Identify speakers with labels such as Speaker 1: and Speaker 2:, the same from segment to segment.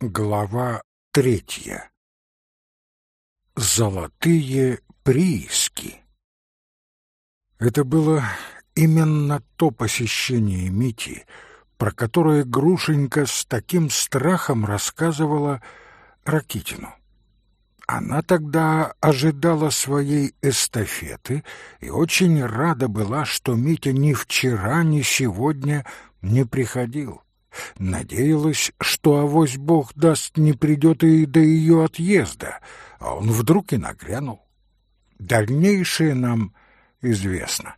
Speaker 1: Глава третья. Золотые прииски. Это было именно то посещение Мити, про которое Грушенька с таким страхом рассказывала Ракитину. Она тогда ожидала своей эстафеты и очень рада была, что Митя ни вчера, ни сегодня не приходил. Надеялась, что авось бог даст не придет и до ее отъезда, а он вдруг и нагрянул. Дальнейшее нам известно.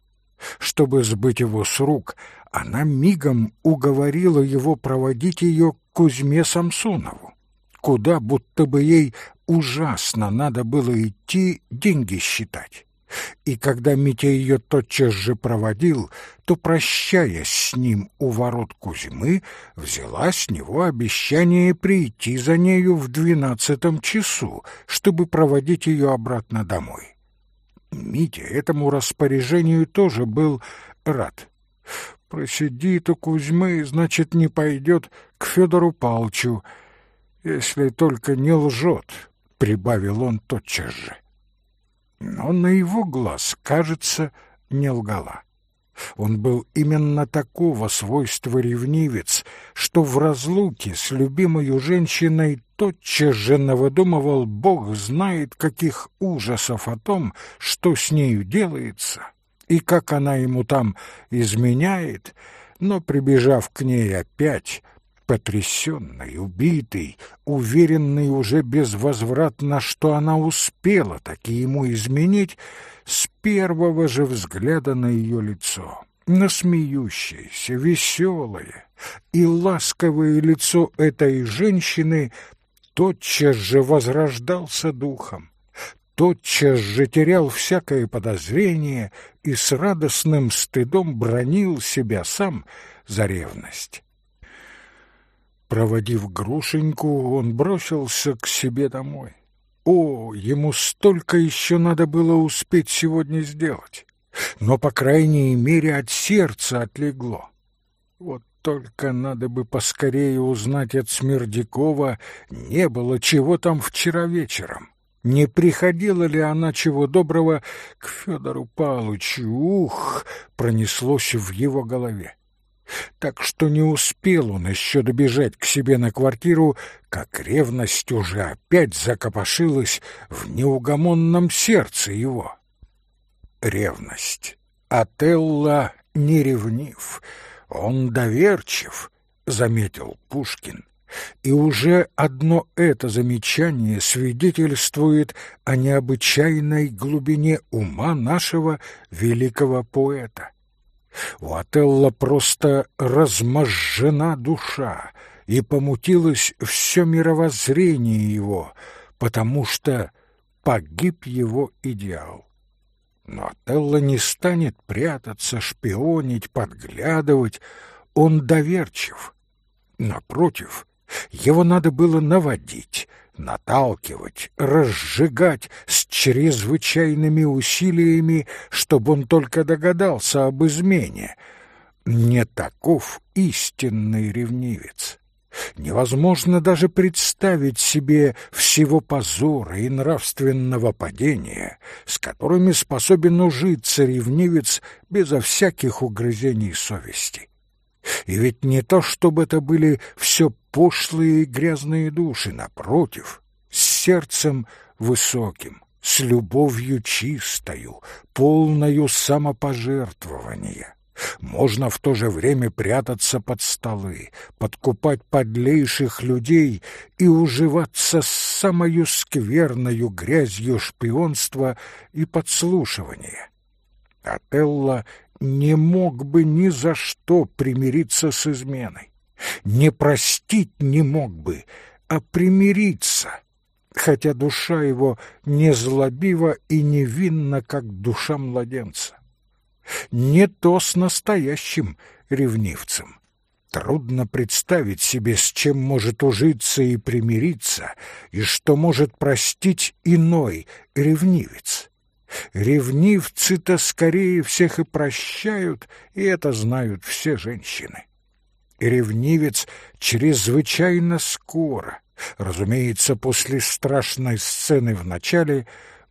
Speaker 1: Чтобы сбыть его с рук, она мигом уговорила его проводить ее к Кузьме Самсонову, куда будто бы ей ужасно надо было идти деньги считать. И когда Митя ее тотчас же проводил, то, прощаясь с ним у ворот Кузьмы, взяла с него обещание прийти за нею в двенадцатом часу, чтобы проводить ее обратно домой. Митя этому распоряжению тоже был рад. Просидит у Кузьмы, значит, не пойдет к Федору Палчу, если только не лжет, — прибавил он тотчас же но на его глаз, кажется, не лгала. Он был именно такого свойства ревнивец, что в разлуке с любимой женщиной тотчас же навыдумывал Бог знает каких ужасов о том, что с нею делается, и как она ему там изменяет, но, прибежав к ней опять, потрясенный, убитый, уверенный уже безвозвратно, что она успела таки ему изменить, с первого же взгляда на ее лицо, на смеющееся, веселое и ласковое лицо этой женщины тотчас же возрождался духом, тотчас же терял всякое подозрение и с радостным стыдом бронил себя сам за ревность. Проводив Грушеньку, он бросился к себе домой. О, ему столько еще надо было успеть сегодня сделать, но, по крайней мере, от сердца отлегло. Вот только надо бы поскорее узнать от Смердякова, не было чего там вчера вечером. Не приходила ли она чего доброго к Федору Палычу? Ух! Пронеслось в его голове так что не успел он еще добежать к себе на квартиру, как ревность уже опять закопошилась в неугомонном сердце его. Ревность. Отелло не ревнив, он доверчив, — заметил Пушкин. И уже одно это замечание свидетельствует о необычайной глубине ума нашего великого поэта. У Отелла просто разможжена душа, и помутилось все мировоззрение его, потому что погиб его идеал. Но Отелло не станет прятаться, шпионить, подглядывать, он доверчив. Напротив, его надо было наводить, наталкивать, разжигать с чрезвычайными усилиями, чтобы он только догадался об измене. Не таков истинный ревнивец. Невозможно даже представить себе всего позора и нравственного падения, с которыми способен ужиться ревнивец безо всяких угрызений совести. И ведь не то, чтобы это были все пошлые и грязные души, напротив, с сердцем высоким, с любовью чистою, полною самопожертвования. Можно в то же время прятаться под столы, подкупать подлейших людей и уживаться с самою скверною грязью шпионства и подслушивания. Отелло не мог бы ни за что примириться с изменой, не простить не мог бы, а примириться, хотя душа его не злобива и невинна, как душа младенца. Не то с настоящим ревнивцем. Трудно представить себе, с чем может ужиться и примириться, и что может простить иной ревнивец. Ревнивцы-то скорее всех и прощают, и это знают все женщины. Ревнивец чрезвычайно скоро, разумеется, после страшной сцены в начале,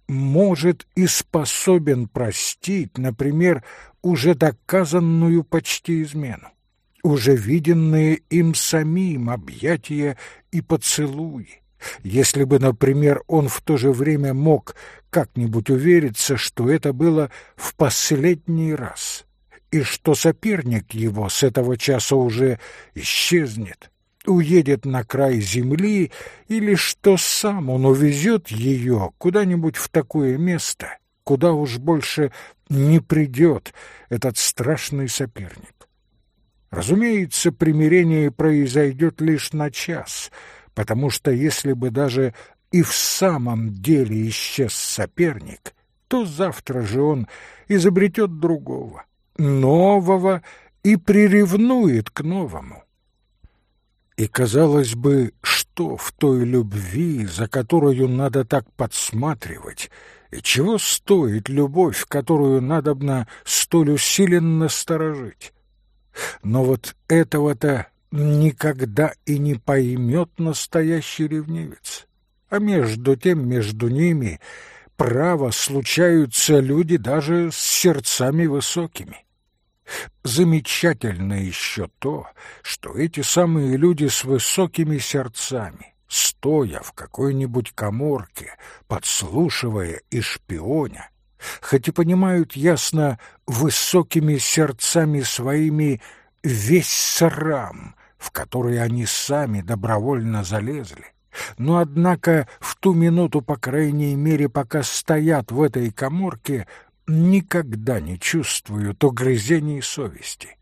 Speaker 1: может и способен простить, например, уже доказанную почти измену, уже виденные им самим объятия и поцелуи. Если бы, например, он в то же время мог как-нибудь увериться, что это было в последний раз, и что соперник его с этого часа уже исчезнет, уедет на край земли, или что сам он увезет ее куда-нибудь в такое место, куда уж больше не придет этот страшный соперник. Разумеется, примирение произойдет лишь на час, потому что если бы даже и в самом деле исчез соперник, то завтра же он изобретет другого, нового и приревнует к новому. И, казалось бы, что в той любви, за которую надо так подсматривать, и чего стоит любовь, которую надобно столь усиленно сторожить? Но вот этого-то никогда и не поймет настоящий ревнивец. А между тем, между ними, право, случаются люди даже с сердцами высокими. Замечательно еще то, что эти самые люди с высокими сердцами, стоя в какой-нибудь коморке, подслушивая и шпионя, хоть и понимают ясно высокими сердцами своими весь срам, в который они сами добровольно залезли, но, однако, в ту минуту, по крайней мере, пока стоят в этой коморке, никогда не чувствуют угрызений совести.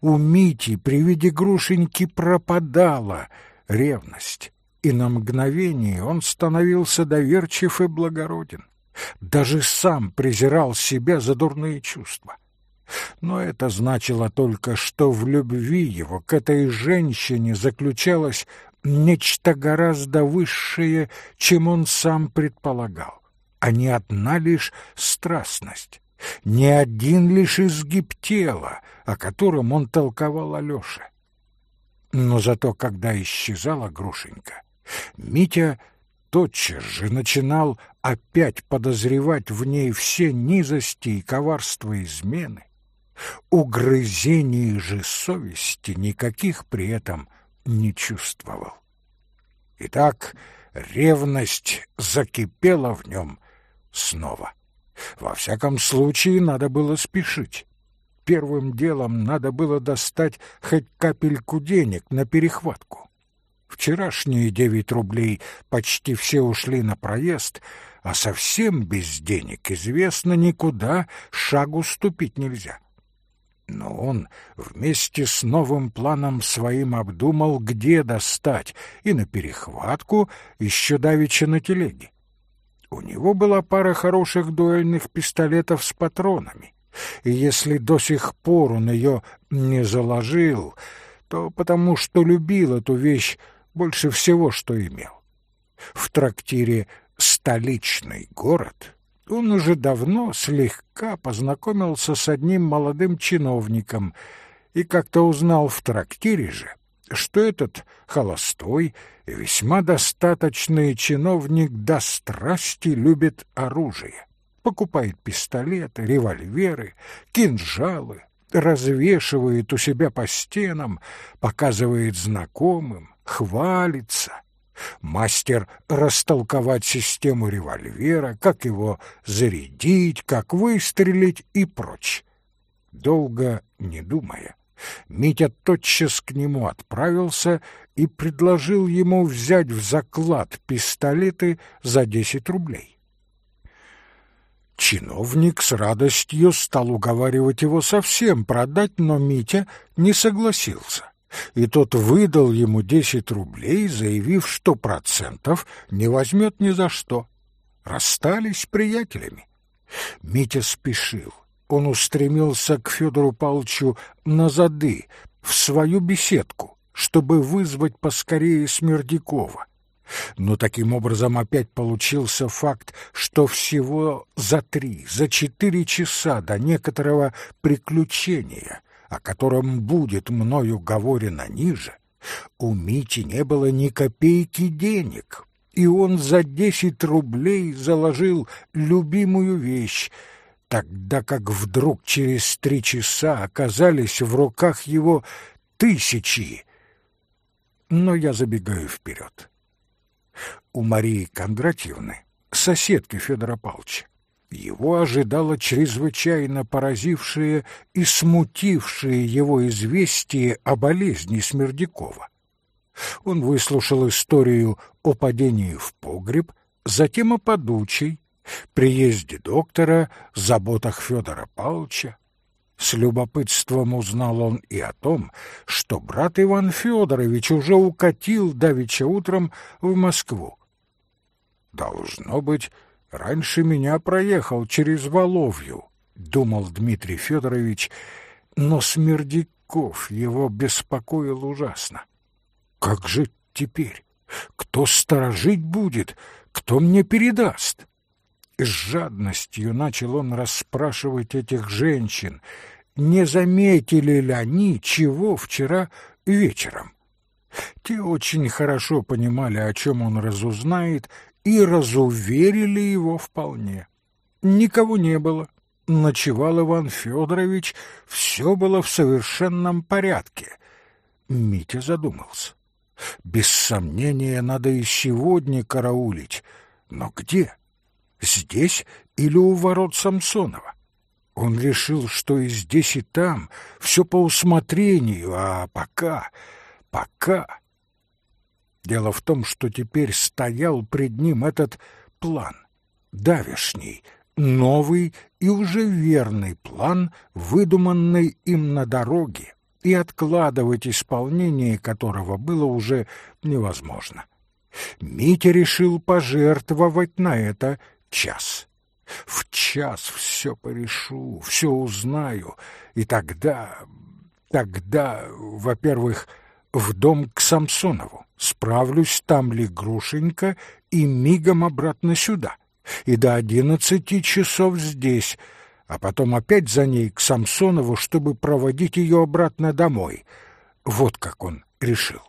Speaker 1: У Мити при виде грушеньки пропадала ревность, и на мгновение он становился доверчив и благороден. Даже сам презирал себя за дурные чувства. Но это значило только, что в любви его к этой женщине заключалось нечто гораздо высшее, чем он сам предполагал а не одна лишь страстность, не один лишь изгиб тела, о котором он толковал Алёше. Но зато, когда исчезала Грушенька, Митя тотчас же начинал опять подозревать в ней все низости и коварства измены. Угрызений же совести никаких при этом не чувствовал. Итак, ревность закипела в нем снова. Во всяком случае, надо было спешить. Первым делом надо было достать хоть капельку денег на перехватку. Вчерашние девять рублей почти все ушли на проезд, а совсем без денег, известно, никуда шагу ступить нельзя. Но он вместе с новым планом своим обдумал, где достать, и на перехватку еще давеча на телеге. У него была пара хороших дуэльных пистолетов с патронами, и если до сих пор он ее не заложил, то потому что любил эту вещь больше всего, что имел. В трактире «Столичный город» он уже давно слегка познакомился с одним молодым чиновником и как-то узнал в трактире же, что этот холостой и весьма достаточный чиновник до страсти любит оружие. Покупает пистолеты, револьверы, кинжалы, развешивает у себя по стенам, показывает знакомым, хвалится. Мастер растолковать систему револьвера, как его зарядить, как выстрелить и прочь. Долго не думая, Митя тотчас к нему отправился и предложил ему взять в заклад пистолеты за десять рублей. Чиновник с радостью стал уговаривать его совсем продать, но Митя не согласился, и тот выдал ему десять рублей, заявив, что процентов не возьмет ни за что. Расстались приятелями. Митя спешил он устремился к Федору Павловичу на зады, в свою беседку, чтобы вызвать поскорее Смердякова. Но таким образом опять получился факт, что всего за три, за четыре часа до некоторого приключения, о котором будет мною говорено ниже, У Мити не было ни копейки денег, и он за десять рублей заложил любимую вещь, тогда как вдруг через три часа оказались в руках его тысячи. Но я забегаю вперед. У Марии Кондратьевны, соседки Федора Павловича, его ожидало чрезвычайно поразившее и смутившее его известие о болезни Смердякова. Он выслушал историю о падении в погреб, затем о подучей, приезде доктора, заботах Федора Павловича. С любопытством узнал он и о том, что брат Иван Федорович уже укатил давеча утром в Москву. «Должно быть, раньше меня проехал через Воловью», — думал Дмитрий Федорович, но Смердяков его беспокоил ужасно. «Как же теперь? Кто сторожить будет? Кто мне передаст?» с жадностью начал он расспрашивать этих женщин, не заметили ли они чего вчера вечером. Те очень хорошо понимали, о чем он разузнает, и разуверили его вполне. Никого не было. Ночевал Иван Федорович, все было в совершенном порядке. Митя задумался. Без сомнения, надо и сегодня караулить. Но где? Здесь или у ворот Самсонова? Он решил, что и здесь, и там все по усмотрению, а пока, пока... Дело в том, что теперь стоял пред ним этот план, давешний, новый и уже верный план, выдуманный им на дороге, и откладывать исполнение которого было уже невозможно. Митя решил пожертвовать на это час. В час все порешу, все узнаю, и тогда... Тогда, во-первых, в дом к Самсонову, справлюсь, там ли Грушенька, и мигом обратно сюда, и до одиннадцати часов здесь, а потом опять за ней к Самсонову, чтобы проводить ее обратно домой. Вот как он решил.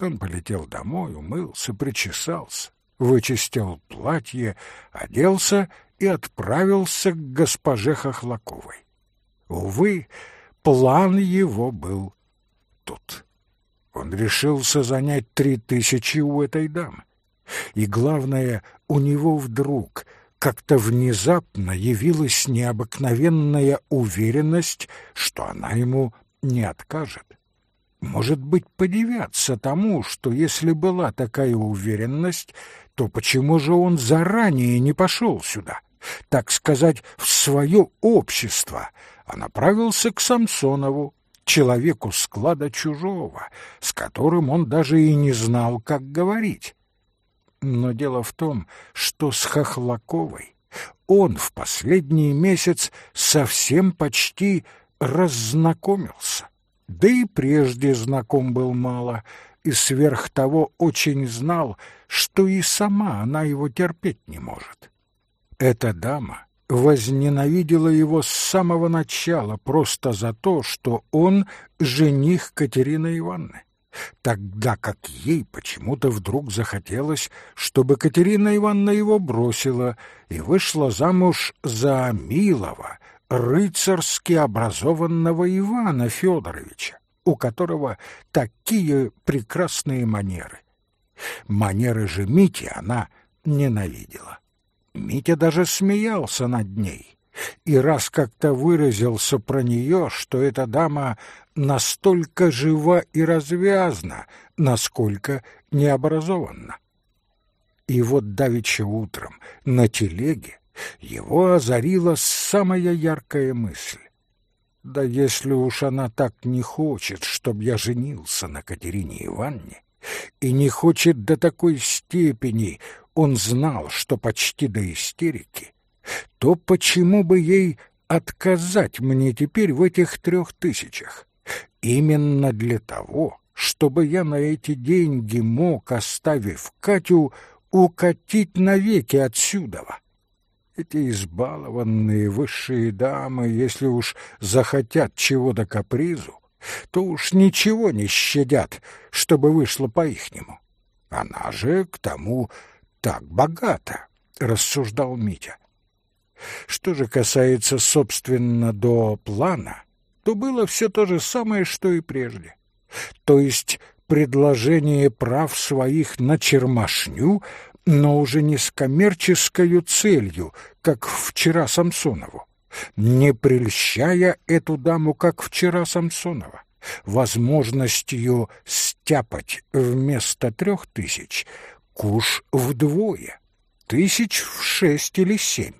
Speaker 1: Он полетел домой, умылся, причесался, вычистил платье, оделся и отправился к госпоже Хохлаковой. Увы, план его был тут. Он решился занять три тысячи у этой дамы. И главное, у него вдруг как-то внезапно явилась необыкновенная уверенность, что она ему не откажет. Может быть, подивятся тому, что если была такая уверенность, то почему же он заранее не пошел сюда, так сказать, в свое общество, а направился к Самсонову, человеку склада чужого, с которым он даже и не знал, как говорить? Но дело в том, что с Хохлаковой он в последний месяц совсем почти раззнакомился, да и прежде знаком был мало, и сверх того очень знал, что и сама она его терпеть не может. Эта дама возненавидела его с самого начала просто за то, что он жених Катерины Ивановны, тогда как ей почему-то вдруг захотелось, чтобы Катерина Ивановна его бросила и вышла замуж за милого, рыцарски образованного Ивана Федоровича, у которого такие прекрасные манеры. Манеры же Мити она ненавидела. Митя даже смеялся над ней и раз как-то выразился про нее, что эта дама настолько жива и развязна, насколько необразованна. И вот давеча утром на телеге его озарила самая яркая мысль. Да если уж она так не хочет, чтоб я женился на Катерине Ивановне, и не хочет до такой степени, он знал, что почти до истерики, то почему бы ей отказать мне теперь в этих трех тысячах? Именно для того, чтобы я на эти деньги мог, оставив Катю, укатить навеки отсюда. Эти избалованные высшие дамы, если уж захотят чего-то капризу, то уж ничего не щадят, чтобы вышло по-ихнему. Она же к тому так богата, — рассуждал Митя. Что же касается, собственно, до плана, то было все то же самое, что и прежде. То есть предложение прав своих на чермашню, но уже не с коммерческой целью, как вчера Самсонову, не прельщая эту даму, как вчера Самсонова, возможностью стяпать вместо трех тысяч куш вдвое, тысяч в шесть или семь,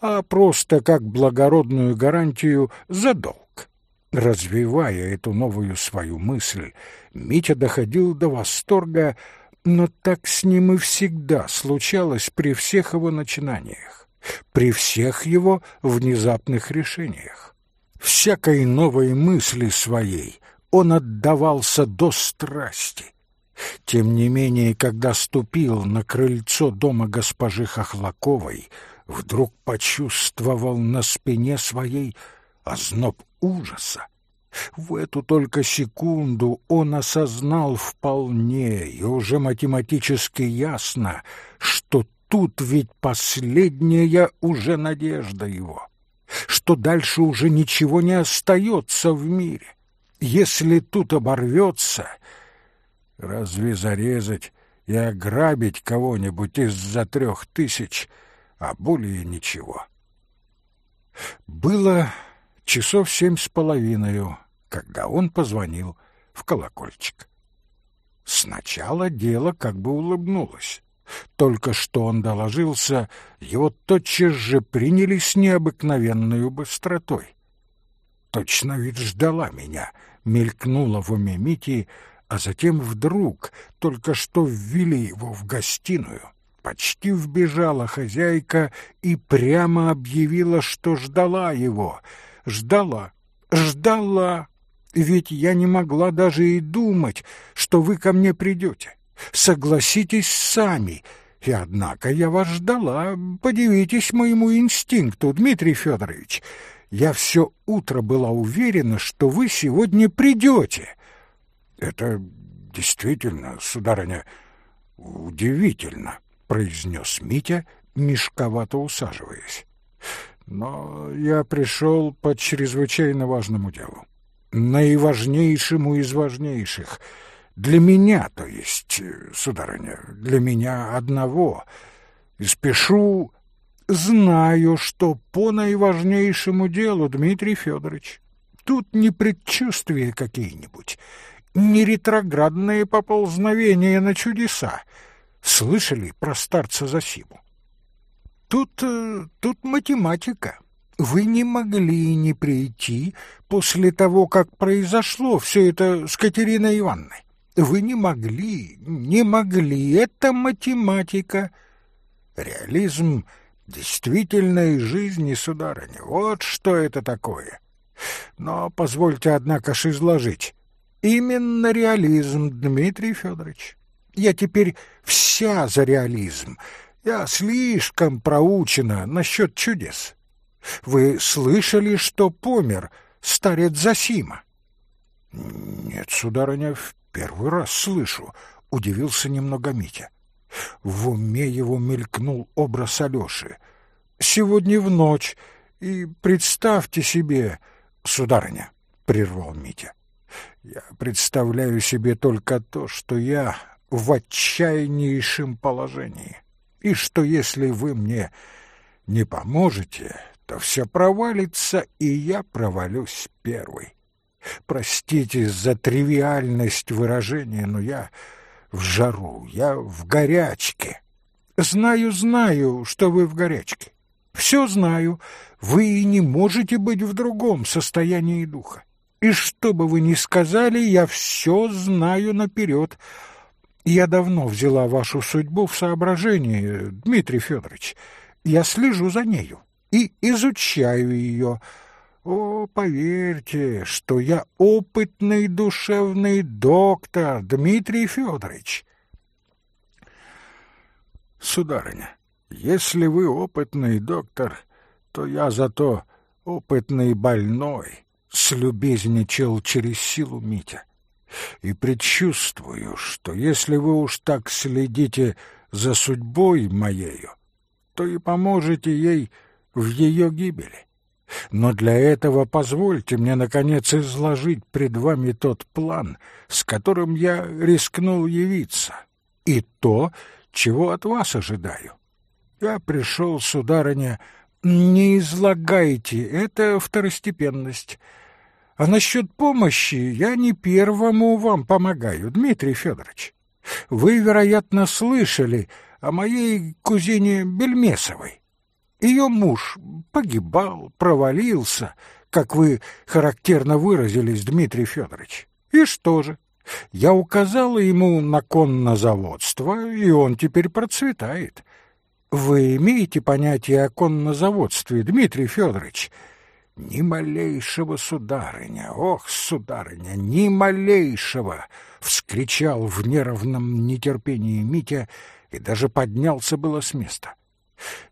Speaker 1: а просто как благородную гарантию за долг. Развивая эту новую свою мысль, Митя доходил до восторга, но так с ним и всегда случалось при всех его начинаниях, при всех его внезапных решениях. Всякой новой мысли своей он отдавался до страсти. Тем не менее, когда ступил на крыльцо дома госпожи Хохлаковой, вдруг почувствовал на спине своей озноб ужаса. В эту только секунду он осознал вполне и уже математически ясно, что тут ведь последняя уже надежда его, что дальше уже ничего не остается в мире. Если тут оборвется, разве зарезать и ограбить кого-нибудь из-за трех тысяч, а более ничего? Было часов семь с половиной, когда он позвонил в колокольчик. Сначала дело как бы улыбнулось. Только что он доложился, его тотчас же приняли с необыкновенной быстротой. Точно ведь ждала меня, мелькнула в уме Мити, а затем вдруг, только что ввели его в гостиную, почти вбежала хозяйка и прямо объявила, что ждала его — ждала, ждала, ведь я не могла даже и думать, что вы ко мне придете. Согласитесь сами. И однако я вас ждала. Подивитесь моему инстинкту, Дмитрий Федорович. Я все утро была уверена, что вы сегодня придете. Это действительно, сударыня, удивительно, произнес Митя, мешковато усаживаясь. Но я пришел по чрезвычайно важному делу. Наиважнейшему из важнейших. Для меня, то есть, сударыня, для меня одного. И спешу... Знаю, что по наиважнейшему делу, Дмитрий Федорович. Тут не предчувствия какие-нибудь, не ретроградные поползновения на чудеса. Слышали про старца Засиму? Тут... Э, тут математика. Вы не могли не прийти после того, как произошло все это с Катериной Ивановной. Вы не могли, не могли. Это математика. Реализм действительной жизни, сударыня. Вот что это такое. Но позвольте, однако, ж изложить. Именно реализм, Дмитрий Федорович. Я теперь вся за реализм. Я слишком проучена насчет чудес. Вы слышали, что помер старец Засима? — Нет, сударыня, в первый раз слышу, — удивился немного Митя. В уме его мелькнул образ Алёши. «Сегодня в ночь, и представьте себе...» «Сударыня», — прервал Митя, — «я представляю себе только то, что я в отчаяннейшем положении и что если вы мне не поможете, то все провалится, и я провалюсь первый. Простите за тривиальность выражения, но я в жару, я в горячке. Знаю, знаю, что вы в горячке. Все знаю. Вы и не можете быть в другом состоянии духа. И что бы вы ни сказали, я все знаю наперед. Я давно взяла вашу судьбу в соображение, Дмитрий Федорович. Я слежу за нею и изучаю ее. О, поверьте, что я опытный душевный доктор, Дмитрий Федорович. Сударыня, если вы опытный доктор, то я зато опытный больной, — слюбезничал через силу Митя. «И предчувствую, что если вы уж так следите за судьбой моею, то и поможете ей в ее гибели. Но для этого позвольте мне, наконец, изложить пред вами тот план, с которым я рискнул явиться, и то, чего от вас ожидаю. Я пришел, сударыня, не излагайте, это второстепенность. А насчет помощи я не первому вам помогаю, Дмитрий Федорович. Вы, вероятно, слышали о моей кузине Бельмесовой. Ее муж погибал, провалился, как вы характерно выразились, Дмитрий Федорович. И что же? Я указала ему на коннозаводство, и он теперь процветает. Вы имеете понятие о коннозаводстве, Дмитрий Федорович? Ни малейшего, сударыня, ох, сударыня, ни малейшего! — вскричал в нервном нетерпении Митя и даже поднялся было с места.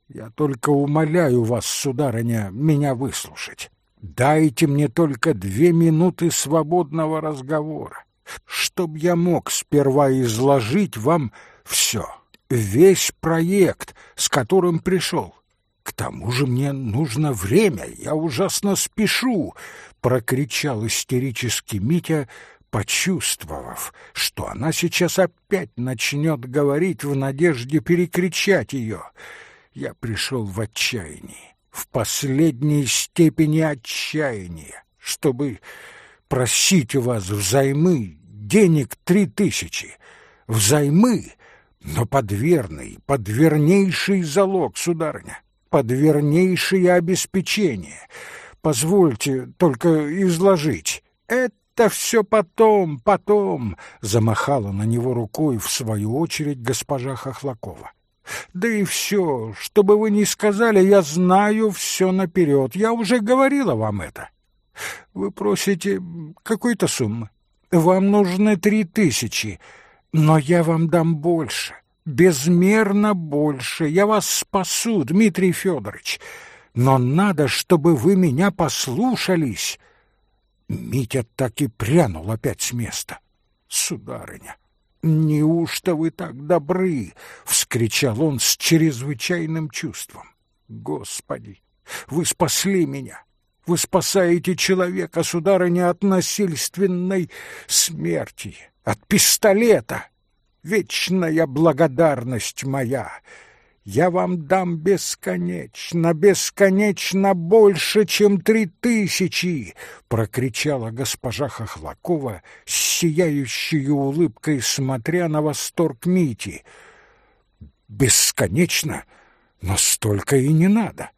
Speaker 1: Я только умоляю вас, сударыня, меня выслушать. Дайте мне только две минуты свободного разговора, чтоб я мог сперва изложить вам все, весь проект, с которым пришел. К тому же мне нужно время, я ужасно спешу, прокричал истерически Митя, почувствовав, что она сейчас опять начнет говорить в надежде перекричать ее — я пришел в отчаяние, в последней степени отчаяния, чтобы просить у вас взаймы денег три тысячи, взаймы, но под верный, под вернейший залог, сударыня, под вернейшее обеспечение. Позвольте только изложить. Это все потом, потом, замахала на него рукой в свою очередь госпожа Хохлакова. Да и все, что бы вы ни сказали, я знаю все наперед. Я уже говорила вам это. Вы просите какой-то суммы. Вам нужны три тысячи, но я вам дам больше, безмерно больше. Я вас спасу, Дмитрий Федорович. Но надо, чтобы вы меня послушались. Митя так и прянул опять с места. Сударыня, «Неужто вы так добры?» — вскричал он с чрезвычайным чувством. «Господи, вы спасли меня! Вы спасаете человека, сударыня, от насильственной смерти, от пистолета! Вечная благодарность моя!» Я вам дам бесконечно, бесконечно больше, чем три тысячи, прокричала госпожа Хохлакова с сияющей улыбкой, смотря на восторг Мити. Бесконечно, но столько и не надо.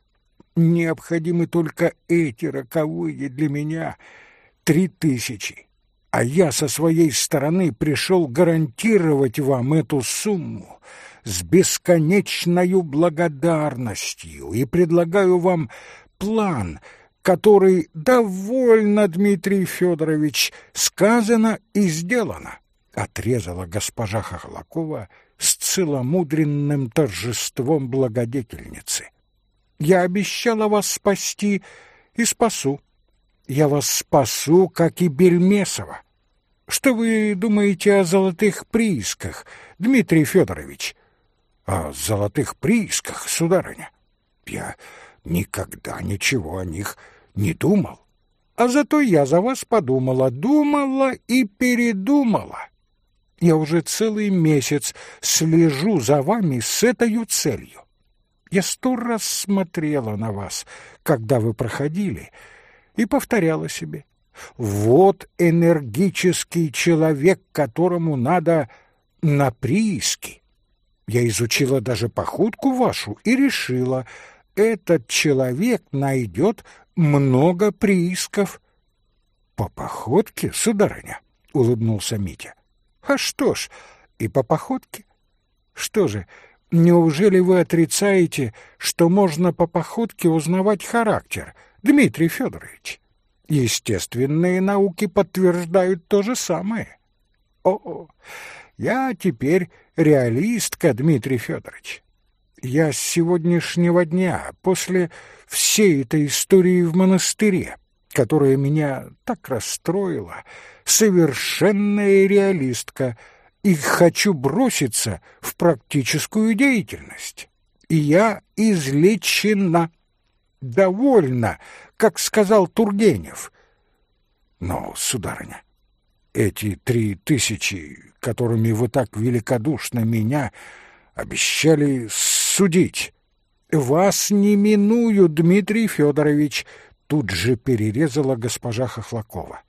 Speaker 1: Необходимы только эти роковые для меня три тысячи, а я со своей стороны пришел гарантировать вам эту сумму с бесконечной благодарностью и предлагаю вам план, который довольно, Дмитрий Федорович, сказано и сделано, отрезала госпожа Хохлакова с целомудренным торжеством благодетельницы. Я обещала вас спасти и спасу. Я вас спасу, как и Бельмесова. Что вы думаете о золотых приисках, Дмитрий Федорович? о золотых приисках, сударыня. Я никогда ничего о них не думал. А зато я за вас подумала, думала и передумала. Я уже целый месяц слежу за вами с этой целью. Я сто раз смотрела на вас, когда вы проходили, и повторяла себе. Вот энергический человек, которому надо на прииски. Я изучила даже походку вашу и решила, этот человек найдет много приисков. — По походке, сударыня? — улыбнулся Митя. — А что ж, и по походке. Что же, неужели вы отрицаете, что можно по походке узнавать характер, Дмитрий Федорович? Естественные науки подтверждают то же самое. О, я теперь реалистка, Дмитрий Федорович. Я с сегодняшнего дня, после всей этой истории в монастыре, которая меня так расстроила, совершенная реалистка, и хочу броситься в практическую деятельность. И я излечена, довольна, как сказал Тургенев. Но, сударыня, эти три тысячи, которыми вы так великодушно меня обещали судить, вас не миную, Дмитрий Федорович, тут же перерезала госпожа Хохлакова.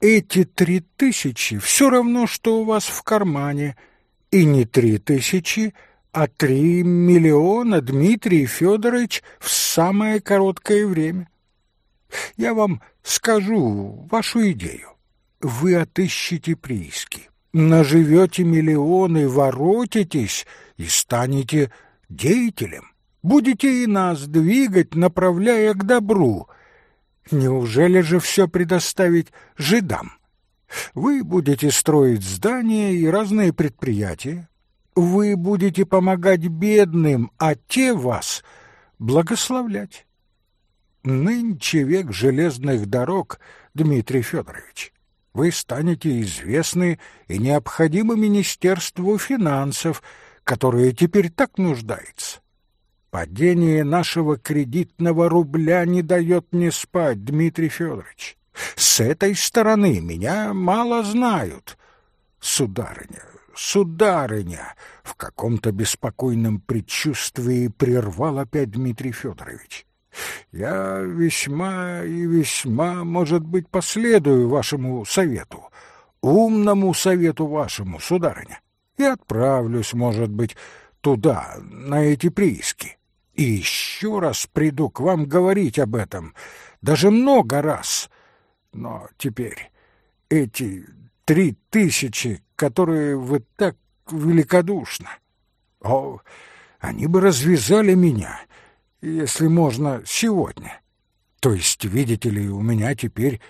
Speaker 1: Эти три тысячи все равно, что у вас в кармане, и не три тысячи, а три миллиона, Дмитрий Федорович, в самое короткое время. Я вам скажу вашу идею. Вы отыщете прииски, наживете миллионы, воротитесь и станете деятелем. Будете и нас двигать, направляя к добру. Неужели же все предоставить жидам? Вы будете строить здания и разные предприятия. Вы будете помогать бедным, а те вас благословлять. Нынче век железных дорог, Дмитрий Федорович. Вы станете известны и необходимы Министерству финансов, которое теперь так нуждается. Падение нашего кредитного рубля не дает мне спать, Дмитрий Федорович. С этой стороны меня мало знают. Сударыня, сударыня, в каком-то беспокойном предчувствии прервал опять Дмитрий Федорович. Я весьма и весьма, может быть, последую вашему совету, умному совету вашему, сударыня, и отправлюсь, может быть, туда, на эти прииски. И еще раз приду к вам говорить об этом, даже много раз. Но теперь эти три тысячи, которые вы так великодушно... О, они бы развязали меня, если можно, сегодня. То есть, видите ли, у меня теперь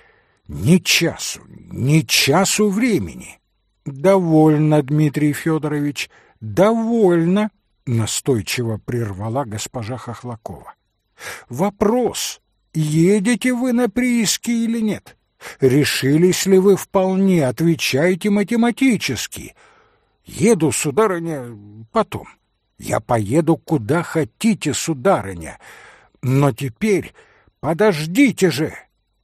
Speaker 1: ни часу, ни часу времени. Довольно, Дмитрий Федорович, довольно настойчиво прервала госпожа Хохлакова. Вопрос, едете вы на прииски или нет? Решились ли вы вполне, отвечайте математически. Еду, сударыня, потом. Я поеду куда хотите, сударыня. Но теперь подождите же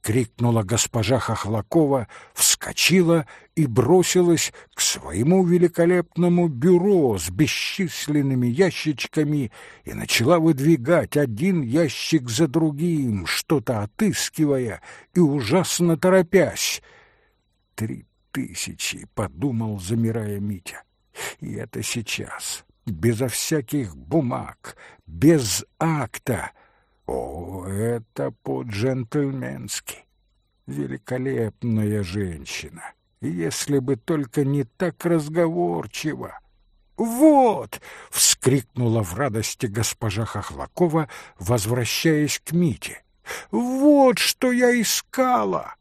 Speaker 1: крикнула госпожа Хохлакова, вскочила и бросилась к своему великолепному бюро с бесчисленными ящичками и начала выдвигать один ящик за другим, что-то отыскивая и ужасно торопясь. «Три тысячи», — подумал, замирая Митя. «И это сейчас, безо всяких бумаг, без акта». О, это по-джентльменски. Великолепная женщина. Если бы только не так разговорчиво. «Вот!» — вскрикнула в радости госпожа Хохлакова, возвращаясь к Мите. «Вот что я искала!»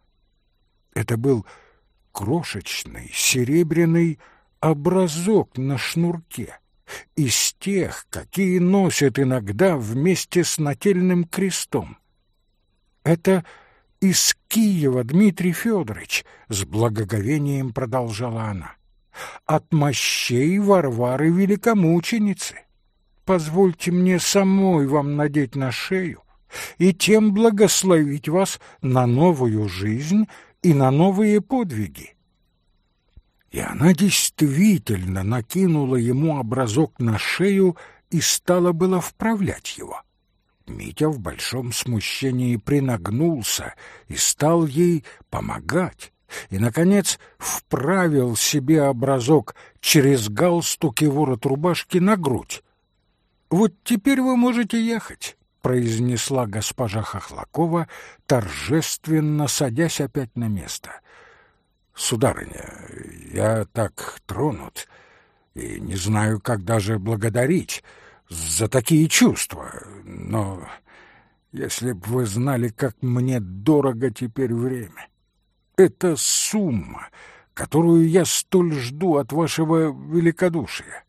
Speaker 1: Это был крошечный серебряный образок на шнурке из тех, какие носят иногда вместе с нательным крестом. Это из Киева, Дмитрий Федорович, с благоговением продолжала она. От мощей Варвары Великомученицы. Позвольте мне самой вам надеть на шею и тем благословить вас на новую жизнь и на новые подвиги. И она действительно накинула ему образок на шею и стала было вправлять его. Митя в большом смущении принагнулся и стал ей помогать, и, наконец, вправил себе образок через галстук и ворот рубашки на грудь. «Вот теперь вы можете ехать», — произнесла госпожа Хохлакова, торжественно садясь опять на место — Сударыня, я так тронут и не знаю, как даже благодарить за такие чувства, но если б вы знали, как мне дорого теперь время. Это сумма, которую я столь жду от вашего великодушия.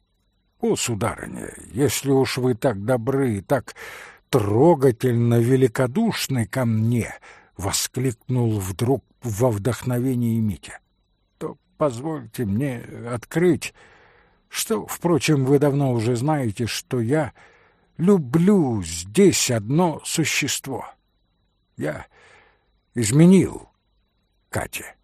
Speaker 1: О, сударыня, если уж вы так добры, так трогательно великодушны ко мне, — воскликнул вдруг во вдохновении Митя. «То позвольте мне открыть, что, впрочем, вы давно уже знаете, что я люблю здесь одно существо. Я изменил Кате.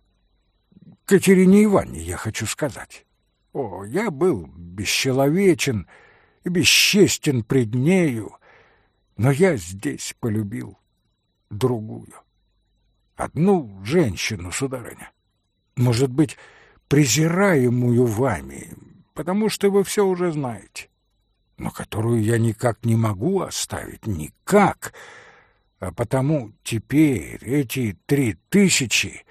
Speaker 1: Катерине Ивановне, я хочу сказать. О, я был бесчеловечен и бесчестен пред нею, но я здесь полюбил другую. Одну женщину, сударыня. Может быть, презираемую вами, потому что вы все уже знаете, но которую я никак не могу оставить, никак, а потому теперь эти три тысячи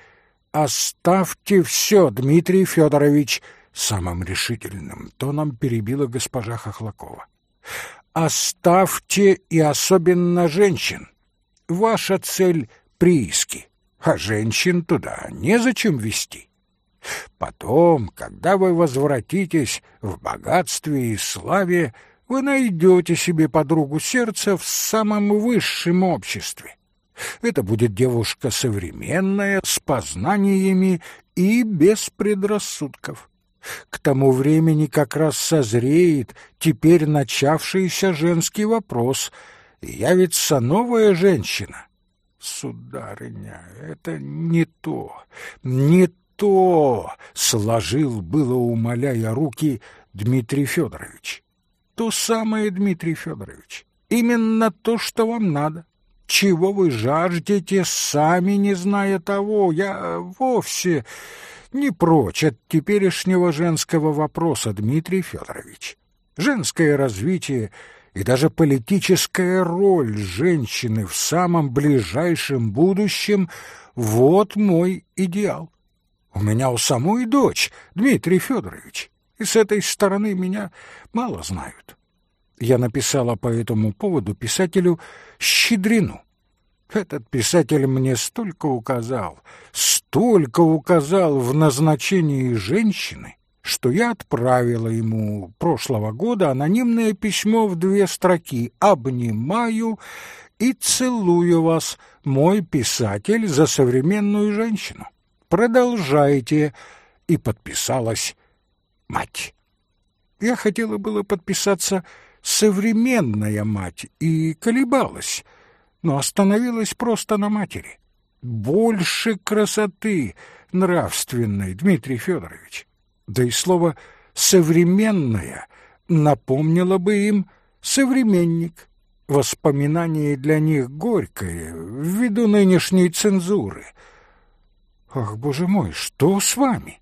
Speaker 1: оставьте все, Дмитрий Федорович, самым решительным тоном перебила госпожа Хохлакова. Оставьте и особенно женщин. Ваша цель — прииски, а женщин туда незачем вести. Потом, когда вы возвратитесь в богатстве и славе, вы найдете себе подругу сердца в самом высшем обществе. Это будет девушка современная, с познаниями и без предрассудков. К тому времени как раз созреет теперь начавшийся женский вопрос, явится новая женщина. Сударыня, это не то, не то, сложил было, умоляя руки, Дмитрий Федорович. То самое, Дмитрий Федорович, именно то, что вам надо. Чего вы жаждете, сами не зная того, я вовсе не прочь от теперешнего женского вопроса, Дмитрий Федорович. Женское развитие и даже политическая роль женщины в самом ближайшем будущем — вот мой идеал. У меня у самой дочь, Дмитрий Федорович, и с этой стороны меня мало знают. Я написала по этому поводу писателю Щедрину. Этот писатель мне столько указал, столько указал в назначении женщины, что я отправила ему прошлого года анонимное письмо в две строки «Обнимаю и целую вас, мой писатель, за современную женщину. Продолжайте». И подписалась мать. Я хотела было подписаться «современная мать» и колебалась — но остановилась просто на матери. Больше красоты нравственной, Дмитрий Федорович. Да и слово «современная» напомнило бы им «современник». Воспоминание для них горькое, ввиду нынешней цензуры. Ах, боже мой, что с вами?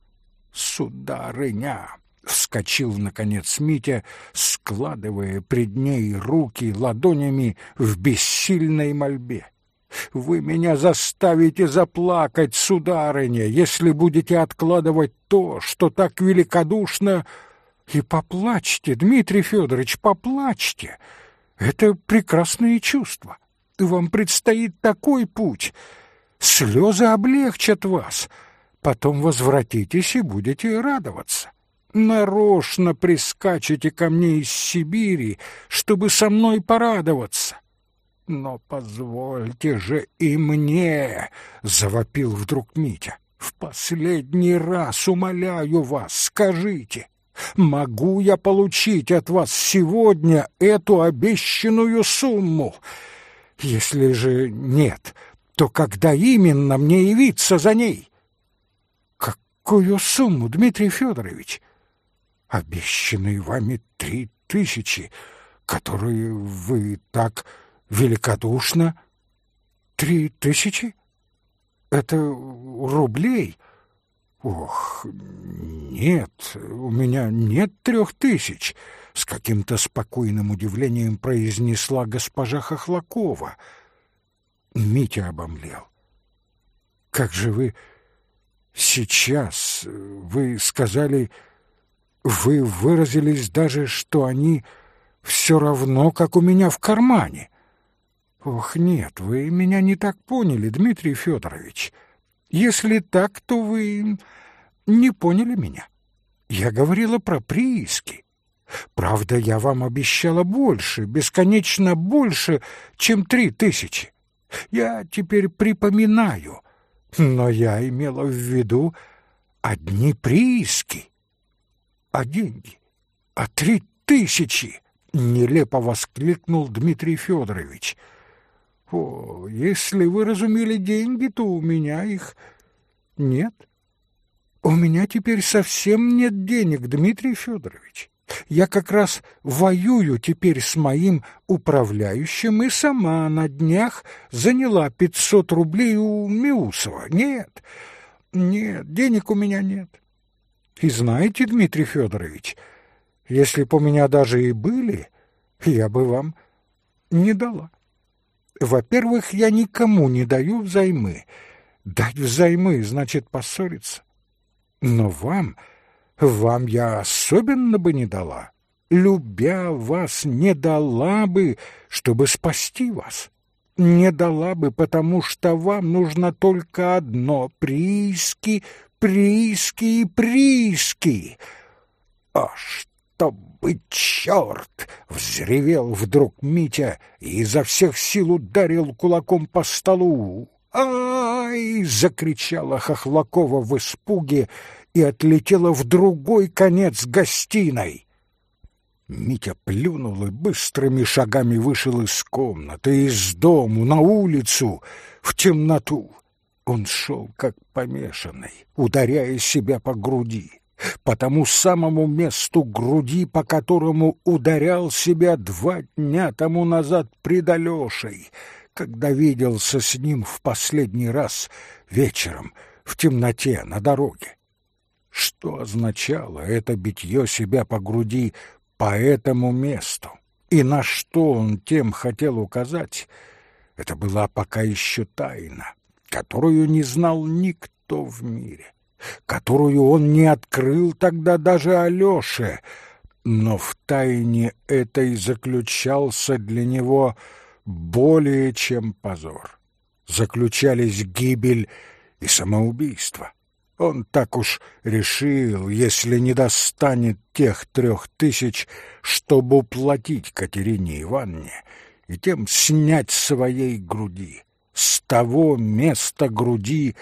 Speaker 1: Сударыня, Вскочил, наконец, Митя, складывая пред ней руки ладонями в бессильной мольбе. «Вы меня заставите заплакать, сударыня, если будете откладывать то, что так великодушно...» «И поплачьте, Дмитрий Федорович, поплачьте! Это прекрасные чувства. Вам предстоит такой путь. Слезы облегчат вас. Потом возвратитесь и будете радоваться нарочно прискачете ко мне из Сибири, чтобы со мной порадоваться. Но позвольте же и мне, — завопил вдруг Митя, — в последний раз умоляю вас, скажите, могу я получить от вас сегодня эту обещанную сумму? Если же нет, то когда именно мне явиться за ней? Какую сумму, Дмитрий Федорович? обещанные вами три тысячи, которые вы так великодушно... Три тысячи? Это рублей? Ох, нет, у меня нет трех тысяч, с каким-то спокойным удивлением произнесла госпожа Хохлакова. Митя обомлел. Как же вы сейчас, вы сказали, вы выразились даже, что они все равно, как у меня в кармане. Ох, нет, вы меня не так поняли, Дмитрий Федорович. Если так, то вы не поняли меня. Я говорила про прииски. Правда, я вам обещала больше, бесконечно больше, чем три тысячи. Я теперь припоминаю, но я имела в виду одни прииски. А деньги? А три тысячи? Нелепо воскликнул Дмитрий Федорович. О, если вы разумели деньги, то у меня их нет. У меня теперь совсем нет денег, Дмитрий Федорович. Я как раз воюю теперь с моим управляющим и сама на днях заняла пятьсот рублей у Миусова. Нет, нет, денег у меня нет. И знаете, Дмитрий Федорович, если бы у меня даже и были, я бы вам не дала. Во-первых, я никому не даю взаймы. Дать взаймы значит поссориться. Но вам вам я особенно бы не дала. Любя вас, не дала бы, чтобы спасти вас. Не дала бы, потому что вам нужно только одно — прииски, прииски и прииски. А чтобы черт! — взревел вдруг Митя и изо всех сил ударил кулаком по столу. «Ай!» — закричала Хохлакова в испуге и отлетела в другой конец гостиной. Митя плюнул и быстрыми шагами вышел из комнаты, из дому, на улицу, в темноту. Он шел как помешанный, ударяя себя по груди, по тому самому месту груди, по которому ударял себя два дня тому назад пред Алешей, когда виделся с ним в последний раз вечером в темноте на дороге. Что означало это битье себя по груди по этому месту? И на что он тем хотел указать? Это была пока еще тайна, которую не знал никто в мире, которую он не открыл тогда даже Алёше, но в тайне этой заключался для него более чем позор. Заключались гибель и самоубийство. Он так уж решил, если не достанет тех трех тысяч, чтобы уплатить Катерине Ивановне и тем снять своей груди, с того места груди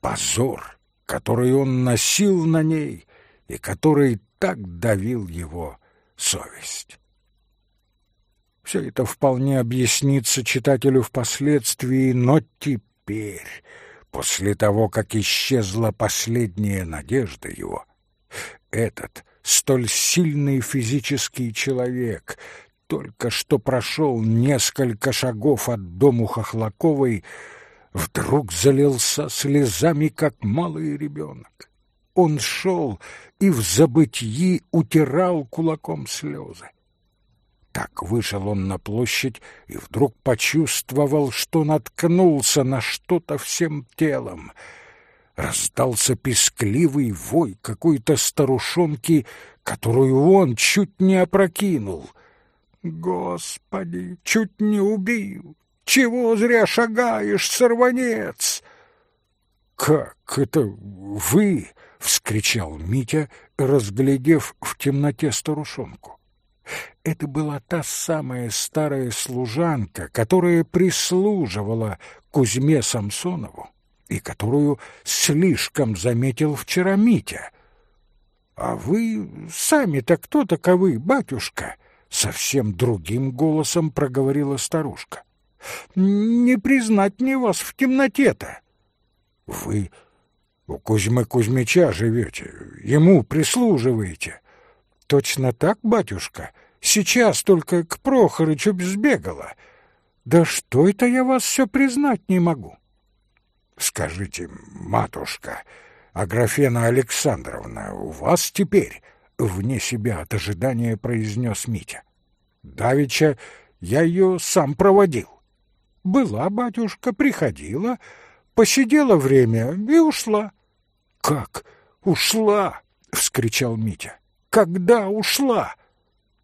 Speaker 1: позор, который он носил на ней и который так давил его совесть. Все это вполне объяснится читателю впоследствии, но теперь после того, как исчезла последняя надежда его, этот столь сильный физический человек только что прошел несколько шагов от дому Хохлаковой, вдруг залился слезами, как малый ребенок. Он шел и в забытьи утирал кулаком слезы. Так вышел он на площадь и вдруг почувствовал, что наткнулся на что-то всем телом. Раздался пескливый вой какой-то старушонки, которую он чуть не опрокинул. «Господи, чуть не убил! Чего зря шагаешь, сорванец?» «Как это вы?» — вскричал Митя, разглядев в темноте старушонку. Это была та самая старая служанка, которая прислуживала Кузьме Самсонову и которую слишком заметил вчера Митя. «А вы сами-то кто таковы, батюшка?» — совсем другим голосом проговорила старушка. «Не признать мне вас в темноте-то!» «Вы у Кузьмы Кузьмича живете, ему прислуживаете». «Точно так, батюшка?» Сейчас только к Прохорычу сбегала. Да что это я вас все признать не могу? Скажите, матушка, Аграфена Александровна, у вас теперь, вне себя от ожидания произнес Митя. Давича я ее сам проводил. Была батюшка, приходила, посидела время и ушла. Как ушла? вскричал Митя. Когда ушла?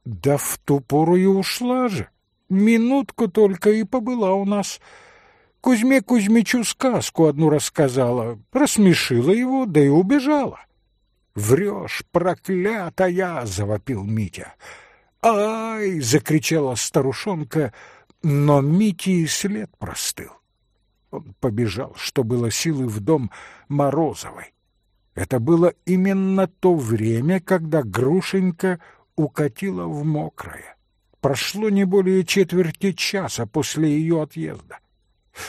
Speaker 1: Да в ту пору и ушла же. Минутку только и побыла у нас. Кузьме Кузьмичу сказку одну рассказала, рассмешила его, да и убежала. «Врешь, проклятая!» — завопил Митя. «Ай!» — закричала старушонка, Но Мити и след простыл. Он побежал, что было силы, в дом Морозовой. Это было именно то время, когда Грушенька укатила в мокрое. Прошло не более четверти часа после ее отъезда.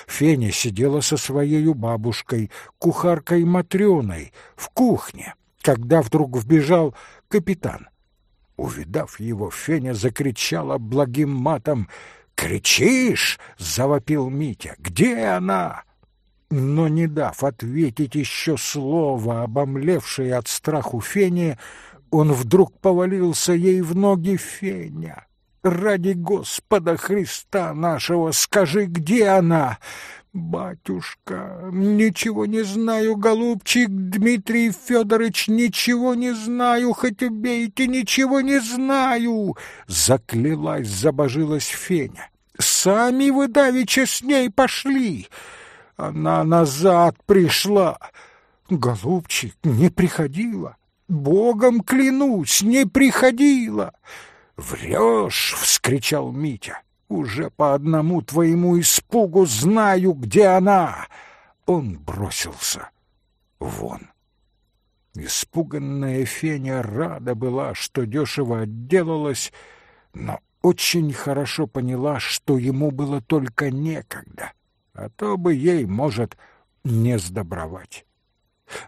Speaker 1: Феня сидела со своей бабушкой, кухаркой Матрёной, в кухне, когда вдруг вбежал капитан. Увидав его, Феня закричала благим матом. «Кричишь!» — завопил Митя. «Где она?» Но, не дав ответить еще слово, обомлевшее от страху Фене, он вдруг повалился ей в ноги Феня. «Ради Господа Христа нашего, скажи, где она?» «Батюшка, ничего не знаю, голубчик Дмитрий Федорович, ничего не знаю, хоть убейте, ничего не знаю!» Заклялась, забожилась Феня. «Сами вы давеча с ней пошли!» Она назад пришла. Голубчик, не приходила. Богом клянусь, не приходила. Врешь, вскричал Митя. Уже по одному твоему испугу знаю, где она. Он бросился вон. Испуганная Феня рада была, что дешево отделалась, но очень хорошо поняла, что ему было только некогда а то бы ей, может, не сдобровать.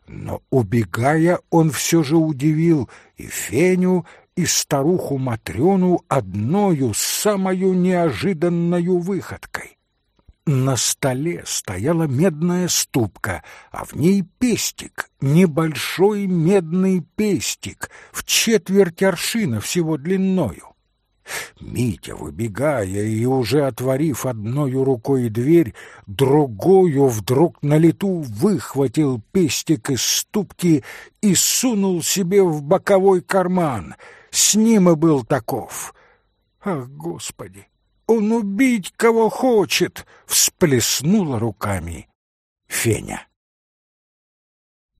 Speaker 1: Но, убегая, он все же удивил и Феню, и старуху Матрёну одною самою неожиданною выходкой. На столе стояла медная ступка, а в ней пестик, небольшой медный пестик, в четверть аршина всего длиною. Митя, выбегая и уже отворив одной рукой дверь, другую вдруг на лету выхватил пестик из ступки и сунул себе в боковой карман. С ним и был таков. Ах, Господи! Он убить кого хочет! Всплеснула руками Феня.